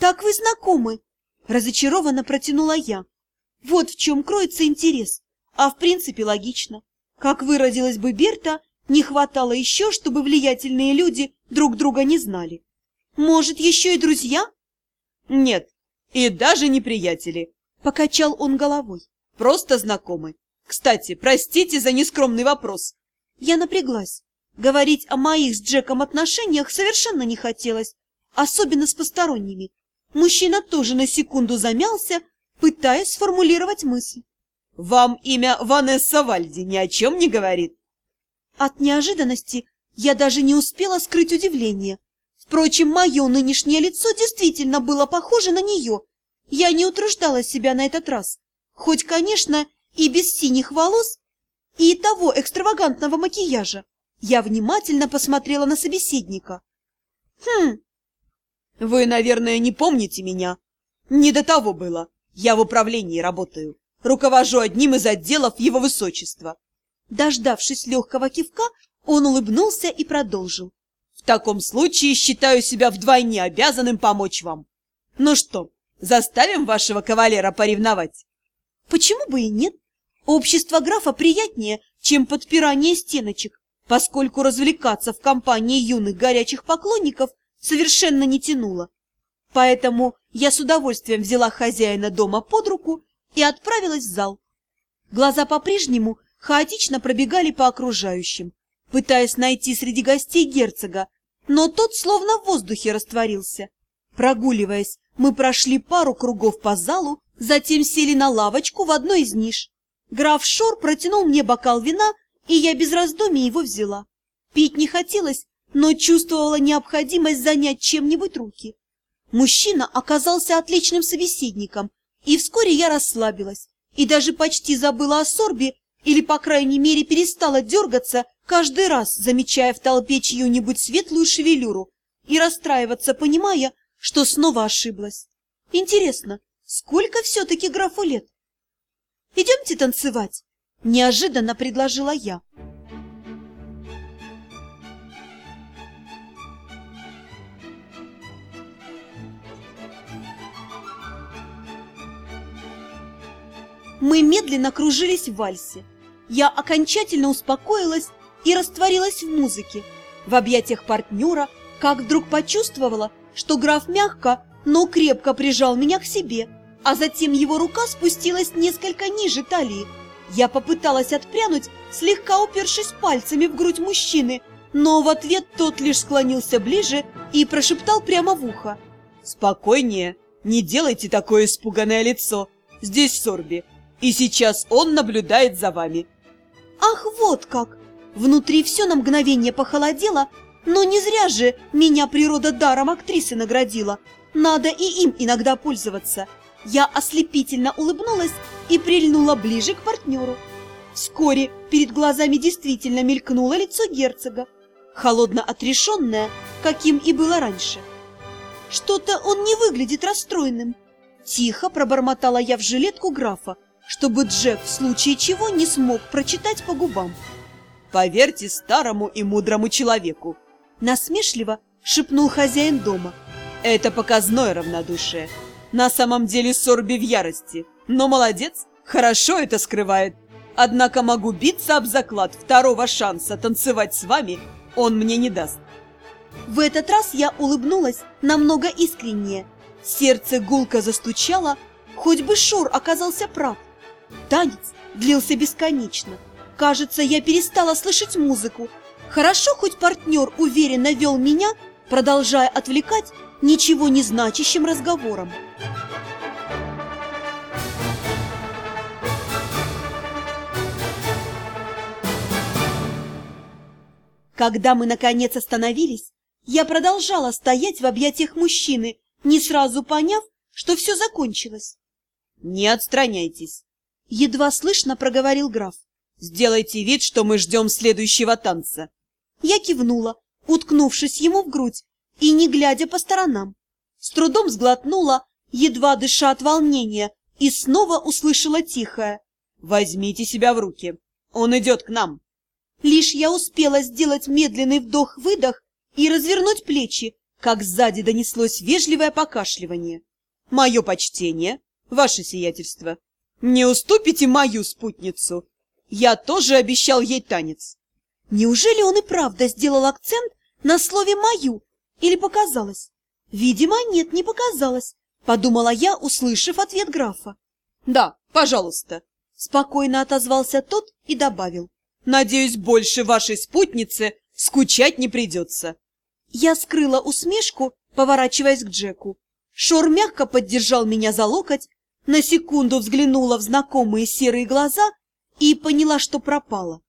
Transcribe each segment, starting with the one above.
Так вы знакомы, разочарованно протянула я. Вот в чем кроется интерес, а в принципе логично. Как выразилась бы Берта, не хватало еще, чтобы влиятельные люди друг друга не знали. Может, еще и друзья? Нет, и даже не приятели, Покачал он головой. просто знакомы. Кстати, простите за нескромный вопрос. Я напряглась. Говорить о моих с Джеком отношениях совершенно не хотелось, особенно с посторонними. Мужчина тоже на секунду замялся, пытаясь сформулировать мысль. Вам имя Ванесса Вальди ни о чем не говорит? От неожиданности я даже не успела скрыть удивление. Впрочем, мое нынешнее лицо действительно было похоже на нее. Я не утруждала себя на этот раз. Хоть, конечно, и без синих волос, и того экстравагантного макияжа. Я внимательно посмотрела на собеседника. Хм, Вы, наверное, не помните меня. Не до того было. Я в управлении работаю. Руковожу одним из отделов его высочества. дождавшись легкого кивка, он улыбнулся и продолжил. В таком случае считаю себя вдвойне обязанным помочь вам. Ну что, заставим вашего кавалера поревновать? Почему бы и нет? Общество графа приятнее, чем подпирание стеночек, поскольку развлекаться в компании юных горячих поклонников совершенно не тянуло. Поэтому я с удовольствием взяла хозяина дома под руку и отправилась в зал. Глаза по-прежнему хаотично пробегали по окружающим, пытаясь найти среди гостей герцога, но тот словно в воздухе растворился. Прогуливаясь, мы прошли пару кругов по залу, затем сели на лавочку в одной из ниш. Граф Шор протянул мне бокал вина, и я без раздумий его взяла. Пить не хотелось, но чувствовала необходимость занять чем-нибудь руки. Мужчина оказался отличным собеседником, и вскоре я расслабилась и даже почти забыла о сорбе или, по крайней мере, перестала дергаться, каждый раз замечая в толпе чью-нибудь светлую шевелюру и расстраиваться, понимая, что снова ошиблась. Интересно, сколько все-таки графу лет? «Идемте танцевать», — неожиданно предложила я. Мы медленно кружились в вальсе. Я окончательно успокоилась и растворилась в музыке. В объятиях партнера, как вдруг почувствовала, что граф мягко, но крепко прижал меня к себе, а затем его рука спустилась несколько ниже талии. Я попыталась отпрянуть, слегка упершись пальцами в грудь мужчины, но в ответ тот лишь склонился ближе и прошептал прямо в ухо. Спокойнее, не делайте такое испуганное лицо. Здесь Сорби, и сейчас он наблюдает за вами. Ах, вот как! Внутри все на мгновение похолодело, но не зря же меня природа даром актрисы наградила. Надо и им иногда пользоваться. Я ослепительно улыбнулась и прильнула ближе к партнеру. Вскоре перед глазами действительно мелькнуло лицо герцога, холодно отрешенное, каким и было раньше. Что-то он не выглядит расстроенным. Тихо пробормотала я в жилетку графа, чтобы Джек в случае чего не смог прочитать по губам. Поверьте старому и мудрому человеку. Насмешливо шепнул хозяин дома. Это показное равнодушие. На самом деле Сорби в ярости, но молодец, хорошо это скрывает. Однако могу биться об заклад второго шанса танцевать с вами он мне не даст. В этот раз я улыбнулась намного искреннее. Сердце гулко застучало, хоть бы Шор оказался прав. Танец длился бесконечно. Кажется, я перестала слышать музыку. Хорошо, хоть партнер уверенно вел меня, продолжая отвлекать ничего не значащим разговором. Когда мы, наконец, остановились, я продолжала стоять в объятиях мужчины, не сразу поняв, что все закончилось. Не отстраняйтесь. Едва слышно проговорил граф. Сделайте вид, что мы ждем следующего танца. Я кивнула, уткнувшись ему в грудь и не глядя по сторонам. С трудом сглотнула, едва дыша от волнения, и снова услышала тихое. Возьмите себя в руки. Он идет к нам. Лишь я успела сделать медленный вдох-выдох и развернуть плечи, как сзади донеслось вежливое покашливание. «Мое почтение, ваше сиятельство. Не уступите мою спутницу? Я тоже обещал ей танец». Неужели он и правда сделал акцент на слове «мою» или показалось? Видимо, нет, не показалось, подумала я, услышав ответ графа. «Да, пожалуйста», — спокойно отозвался тот и добавил. «Надеюсь, больше вашей спутнице скучать не придется». Я скрыла усмешку, поворачиваясь к Джеку. Шор мягко поддержал меня за локоть, на секунду взглянула в знакомые серые глаза и поняла, что пропала.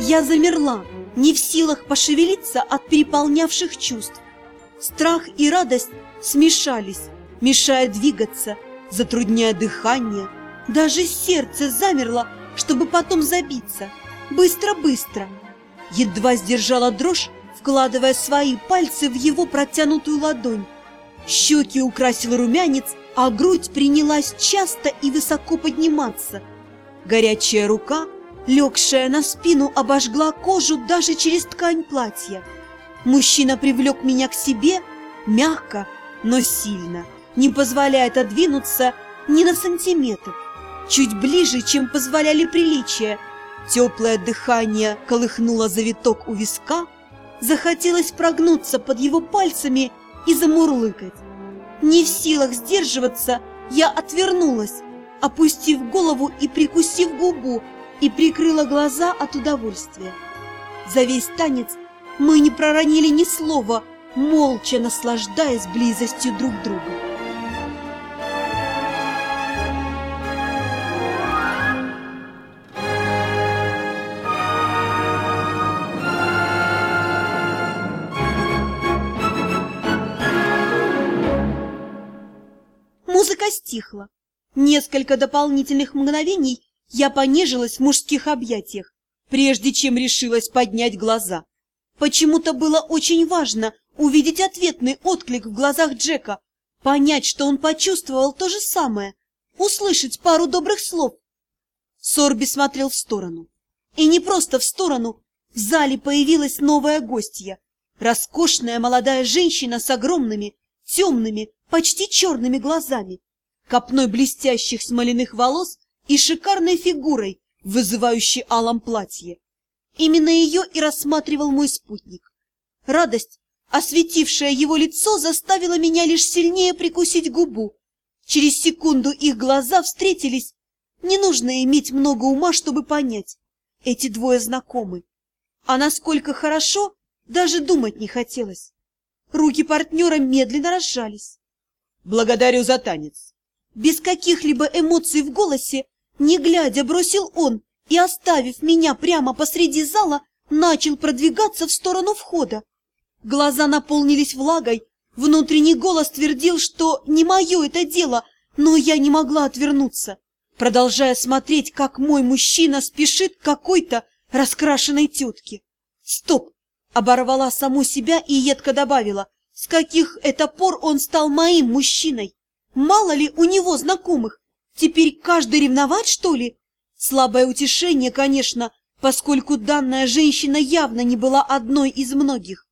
Я замерла, не в силах пошевелиться от переполнявших чувств. Страх и радость смешались, мешая двигаться, затрудняя дыхание. Даже сердце замерло, чтобы потом забиться. Быстро-быстро. Едва сдержала дрожь, вкладывая свои пальцы в его протянутую ладонь. Щеки украсил румянец, а грудь принялась часто и высоко подниматься. Горячая рука, легшая на спину, обожгла кожу даже через ткань платья. Мужчина привлек меня к себе мягко, но сильно, не позволяя отодвинуться ни на сантиметр. Чуть ближе, чем позволяли приличия. Теплое дыхание колыхнуло завиток у виска. Захотелось прогнуться под его пальцами и замурлыкать. Не в силах сдерживаться, я отвернулась, опустив голову и прикусив губу, и прикрыла глаза от удовольствия. За весь танец мы не проронили ни слова, молча наслаждаясь близостью друг друга. Стихла. Несколько дополнительных мгновений я понежилась в мужских объятиях, прежде чем решилась поднять глаза. Почему-то было очень важно увидеть ответный отклик в глазах Джека, понять, что он почувствовал то же самое, услышать пару добрых слов. Сорби смотрел в сторону. И не просто в сторону, в зале появилась новая гостья. Роскошная молодая женщина с огромными, темными, почти черными глазами, копной блестящих смоляных волос и шикарной фигурой, вызывающей алом платье. Именно ее и рассматривал мой спутник. Радость, осветившая его лицо, заставила меня лишь сильнее прикусить губу. Через секунду их глаза встретились. Не нужно иметь много ума, чтобы понять. Эти двое знакомы. А насколько хорошо, даже думать не хотелось. Руки партнера медленно разжались. «Благодарю за танец!» Без каких-либо эмоций в голосе, не глядя, бросил он и, оставив меня прямо посреди зала, начал продвигаться в сторону входа. Глаза наполнились влагой, внутренний голос твердил, что не мое это дело, но я не могла отвернуться, продолжая смотреть, как мой мужчина спешит к какой-то раскрашенной тетке. «Стоп!» — оборвала саму себя и едко добавила, с каких это пор он стал моим мужчиной? Мало ли у него знакомых? Теперь каждый ревновать, что ли? Слабое утешение, конечно, поскольку данная женщина явно не была одной из многих.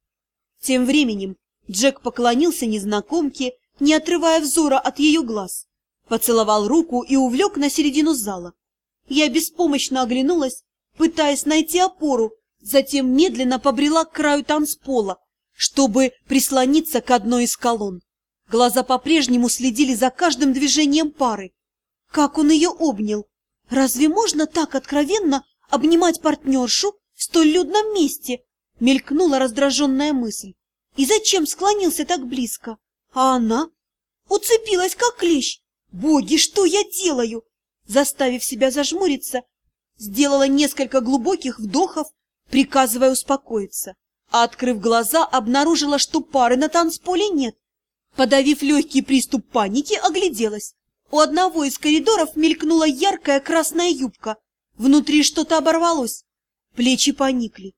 Тем временем Джек поклонился незнакомке, не отрывая взора от ее глаз, поцеловал руку и увлек на середину зала. Я беспомощно оглянулась, пытаясь найти опору, затем медленно побрела к краю танцпола, чтобы прислониться к одной из колонн. Глаза по-прежнему следили за каждым движением пары. Как он ее обнял! Разве можно так откровенно обнимать партнершу в столь людном месте? Мелькнула раздраженная мысль. И зачем склонился так близко? А она? Уцепилась, как клещ. Боги, что я делаю? Заставив себя зажмуриться, сделала несколько глубоких вдохов, приказывая успокоиться а, открыв глаза, обнаружила, что пары на танцполе нет. Подавив легкий приступ паники, огляделась. У одного из коридоров мелькнула яркая красная юбка. Внутри что-то оборвалось. Плечи поникли.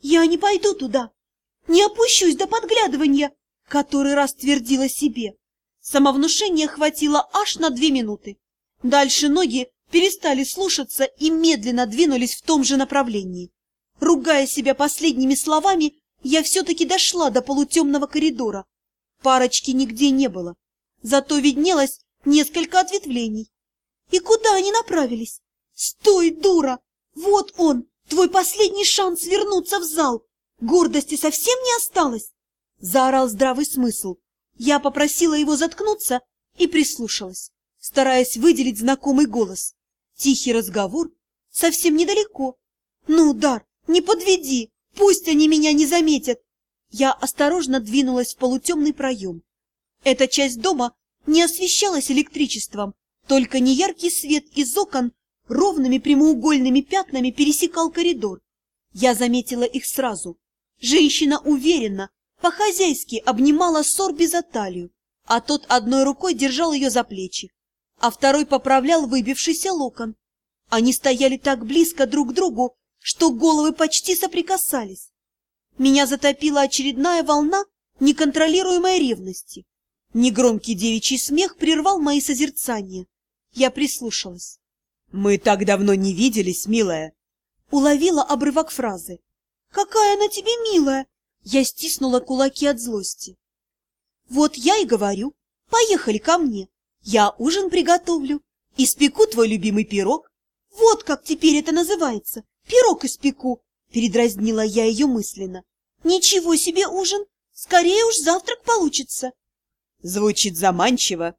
«Я не пойду туда. Не опущусь до подглядывания», который раз твердила себе. Самовнушения хватило аж на две минуты. Дальше ноги перестали слушаться и медленно двинулись в том же направлении. Ругая себя последними словами, я все-таки дошла до полутемного коридора. Парочки нигде не было, зато виднелось несколько ответвлений. И куда они направились? Стой, дура! Вот он, твой последний шанс вернуться в зал. Гордости совсем не осталось? Заорал здравый смысл. Я попросила его заткнуться и прислушалась, стараясь выделить знакомый голос. Тихий разговор совсем недалеко. Ну, Дар, не подведи, пусть они меня не заметят. Я осторожно двинулась в полутемный проем. Эта часть дома не освещалась электричеством, только неяркий свет из окон ровными прямоугольными пятнами пересекал коридор. Я заметила их сразу. Женщина уверенно, по-хозяйски обнимала Сорби за талию, а тот одной рукой держал ее за плечи, а второй поправлял выбившийся локон. Они стояли так близко друг к другу, что головы почти соприкасались. Меня затопила очередная волна неконтролируемой ревности. Негромкий девичий смех прервал мои созерцания. Я прислушалась. «Мы так давно не виделись, милая!» Уловила обрывок фразы. «Какая она тебе милая!» Я стиснула кулаки от злости. «Вот я и говорю, поехали ко мне. Я ужин приготовлю, испеку твой любимый пирог. Вот как теперь это называется, пирог испеку!» Передразнила я ее мысленно. «Ничего себе ужин! Скорее уж завтрак получится!» Звучит заманчиво.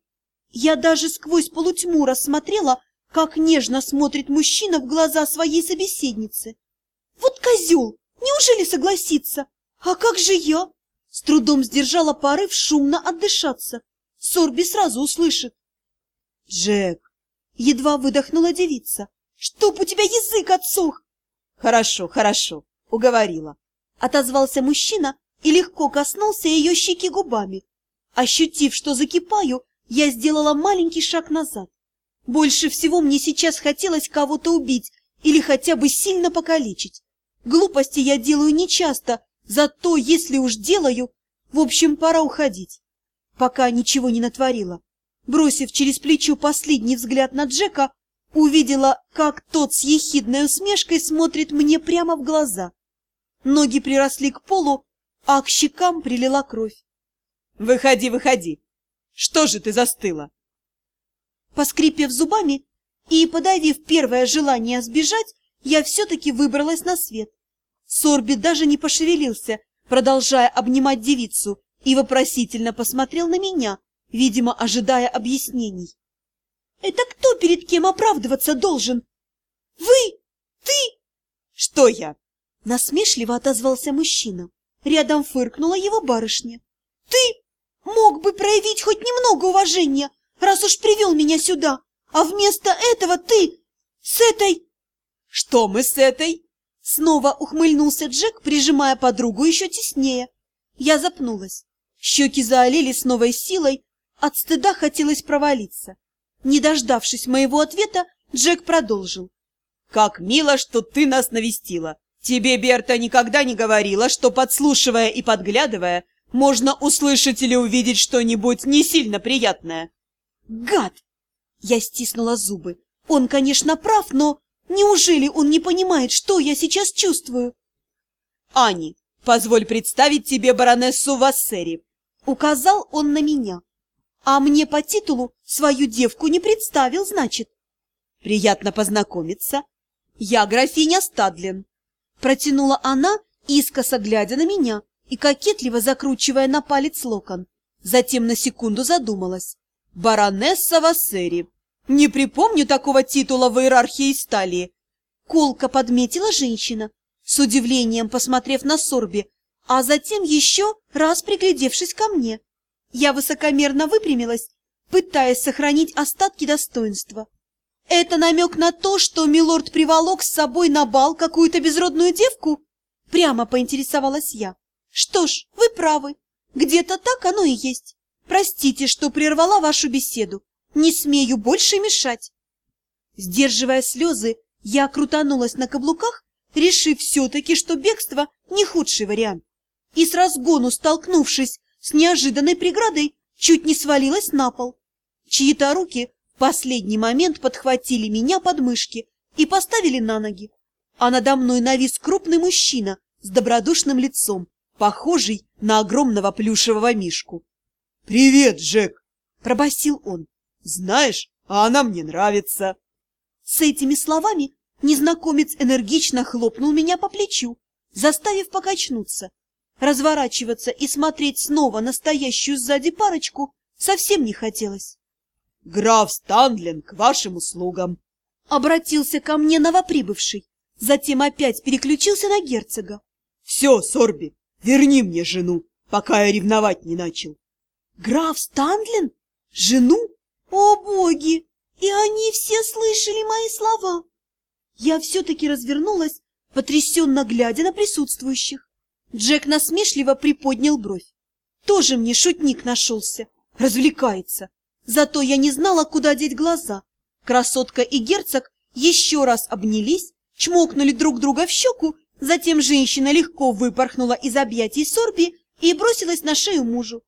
Я даже сквозь полутьму рассмотрела, как нежно смотрит мужчина в глаза своей собеседницы. Вот козел! Неужели согласится? А как же я? С трудом сдержала порыв шумно отдышаться. Сорби сразу услышит. Джек! Едва выдохнула девица. Чтоб у тебя язык отсох! Хорошо, хорошо, уговорила. Отозвался мужчина и легко коснулся ее щеки губами. Ощутив, что закипаю, я сделала маленький шаг назад. Больше всего мне сейчас хотелось кого-то убить или хотя бы сильно покалечить. Глупости я делаю нечасто, зато если уж делаю, в общем, пора уходить. Пока ничего не натворила. Бросив через плечо последний взгляд на Джека, увидела, как тот с ехидной усмешкой смотрит мне прямо в глаза. Ноги приросли к полу, а к щекам прилила кровь. «Выходи, выходи! Что же ты застыла?» Поскрипев зубами и подавив первое желание сбежать, я все-таки выбралась на свет. Сорби даже не пошевелился, продолжая обнимать девицу, и вопросительно посмотрел на меня, видимо, ожидая объяснений. — Это кто перед кем оправдываться должен? — Вы? Ты? — Что я? — насмешливо отозвался мужчина. Рядом фыркнула его барышня. — Ты мог бы проявить хоть немного уважения, раз уж привел меня сюда, а вместо этого ты с этой... Что мы с этой? Снова ухмыльнулся Джек, прижимая подругу еще теснее. Я запнулась. Щеки заолели с новой силой, от стыда хотелось провалиться. Не дождавшись моего ответа, Джек продолжил. «Как мило, что ты нас навестила! Тебе Берта никогда не говорила, что, подслушивая и подглядывая, можно услышать или увидеть что-нибудь не сильно приятное!» Гад! Я стиснула зубы. Он, конечно, прав, но неужели он не понимает, что я сейчас чувствую? Ани, позволь представить тебе баронессу Вассери. Указал он на меня. А мне по титулу свою девку не представил, значит. Приятно познакомиться. Я графиня Стадлин. Протянула она, искоса глядя на меня и кокетливо закручивая на палец локон. Затем на секунду задумалась. Баронесса Вассери. Не припомню такого титула в иерархии стали. Колка подметила женщина, с удивлением посмотрев на Сорби, а затем еще раз приглядевшись ко мне. Я высокомерно выпрямилась, пытаясь сохранить остатки достоинства. Это намек на то, что милорд приволок с собой на бал какую-то безродную девку? Прямо поинтересовалась я. Что ж, вы правы, где-то так оно и есть. Простите, что прервала вашу беседу. Не смею больше мешать. Сдерживая слезы, я крутанулась на каблуках, решив все-таки, что бегство не худший вариант. И с разгону столкнувшись с неожиданной преградой, чуть не свалилась на пол. Чьи-то руки в последний момент подхватили меня под мышки и поставили на ноги. А надо мной навис крупный мужчина с добродушным лицом, похожий на огромного плюшевого мишку. «Привет, Джек!» — пробасил он. «Знаешь, а она мне нравится!» С этими словами незнакомец энергично хлопнул меня по плечу, заставив покачнуться. Разворачиваться и смотреть снова настоящую сзади парочку совсем не хотелось. «Граф Станлин к вашим услугам!» Обратился ко мне новоприбывший, затем опять переключился на герцога. «Все, Сорби, верни мне жену, пока я ревновать не начал!» «Граф Станлин? Жену? О, боги! И они все слышали мои слова!» Я все-таки развернулась, потрясенно глядя на присутствующих. Джек насмешливо приподнял бровь. Тоже мне шутник нашелся, развлекается. Зато я не знала, куда деть глаза. Красотка и герцог еще раз обнялись, чмокнули друг друга в щеку, затем женщина легко выпорхнула из объятий Сорби и бросилась на шею мужу.